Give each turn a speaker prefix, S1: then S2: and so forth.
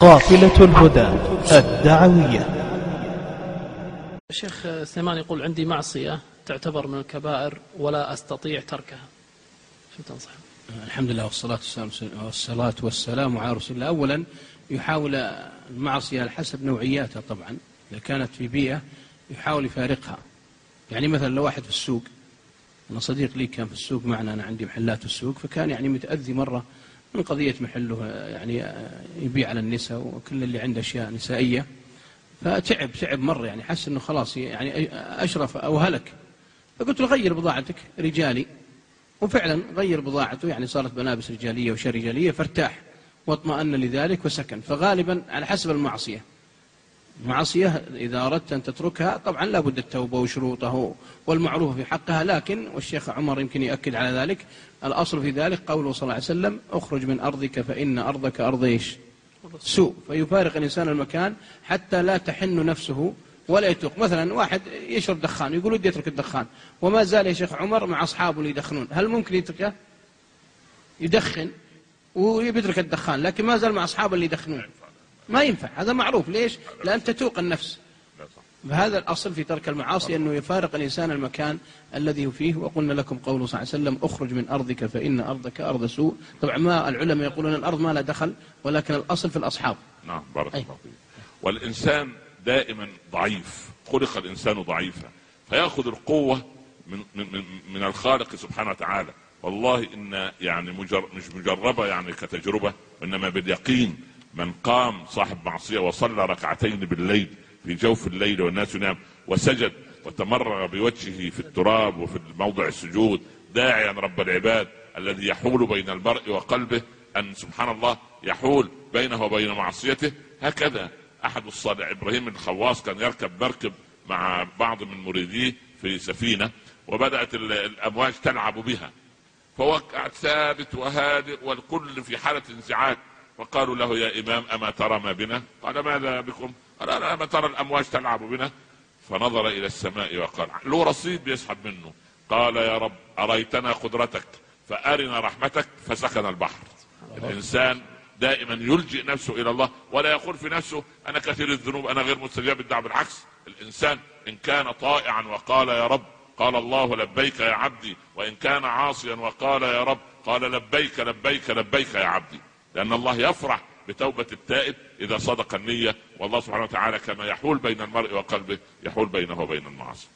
S1: قافلة الهدى الدعوية.
S2: شيخ سليمان يقول عندي معصية تعتبر من الكبائر ولا أستطيع تركها. شو تنصح؟
S3: الحمد لله والصلاة والسلام, والصلاة والسلام على رسول الله. أولا يحاول المعصية على حسب نوعياتها طبعا. إذا كانت في بيئة يحاول يفارقها. يعني مثلا لو واحد في السوق أنا صديق لي كان في السوق معنا أنا عندي محلات في السوق فكان يعني متأذي مرة من قضية محله يعني يبيع على النساء وكل اللي عنده أشياء نسائية. فتعب تعب مرة يعني حس أنه خلاص يعني أشرف أو هلك. فقلت له غير بضاعتك رجالي. وفعلا غير بضاعته يعني صارت ملابس رجالية وشيء رجالية فارتاح واطمأن لذلك وسكن. فغالبا على حسب المعصية. معصية إذا أردت أن تتركها طبعا لابد التوبة وشروطه والمعروف في حقها لكن والشيخ عمر يمكن يأكد على ذلك. الأصل في ذلك قوله صلى الله عليه وسلم اخرج من أرضك فإن أرضك أرض إيش؟ سوء. فيفارق الإنسان المكان حتى لا تحن نفسه ولا يتوق. مثلا واحد يشرب دخان يقول ودي يترك الدخان. وما زال يا شيخ عمر مع أصحابه اللي يدخنون. هل ممكن يتركه؟ يدخن ويترك الدخان لكن ما زال مع أصحابه اللي يدخنون. ما ينفع. هذا معروف. ليش؟ لأن تتوق النفس. فهذا الأصل في ترك المعاصي أنه يفارق الإنسان المكان الذي فيه. وقلنا لكم قوله صلى الله عليه وسلم أخرج من أرضك فإن أرضك أرض سوء. طبعا ما العلماء يقولون الأرض ما لا دخل ولكن الأصل في الأصحاب.
S4: نعم بارك الله فيك. والإنسان دائما ضعيف. خلق الإنسان ضعيفا. فيأخذ القوة من, من, من الخالق سبحانه وتعالى. والله إن يعني مجر مش مجربة يعني كتجربة إنما باليقين. من قام صاحب معصية وصلى ركعتين بالليل في جوف الليل والناس ينام وسجد وتمرغ بوجهه في التراب وفي موضع السجود داعيا رب العباد الذي يحول بين المرء وقلبه أن سبحان الله يحول بينه وبين معصيته. هكذا أحد الصالح إبراهيم الخواص كان يركب مركب مع بعض من مريديه في سفينة وبدأت الأمواج تلعب بها. فوقع ثابت وهادئ والكل في حالة انزعاج. فقالوا له يا إمام أما ترى ما بنا؟ قال ماذا بكم؟ قال أما ترى الأمواج تلعب بنا؟ فنظر إلى السماء وقال له رصيد بيسحب منه. قال يا رب أريتنا قدرتك؟ فأرنا رحمتك فسكن البحر. الإنسان دائما يلجئ نفسه إلى الله ولا يقول في نفسه أنا كثير الذنوب أنا غير مستجاب الدعوه بالعكس. الإنسان إن كان طائعا وقال يا رب قال الله لبيك يا عبدي. وإن كان عاصيا وقال يا رب قال لبيك لبيك لبيك يا عبدي. لأن الله يفرح بتوبة التائب إذا صدق النية والله سبحانه وتعالى كما يحول بين المرء وقلبه يحول بينه وبين المعاصي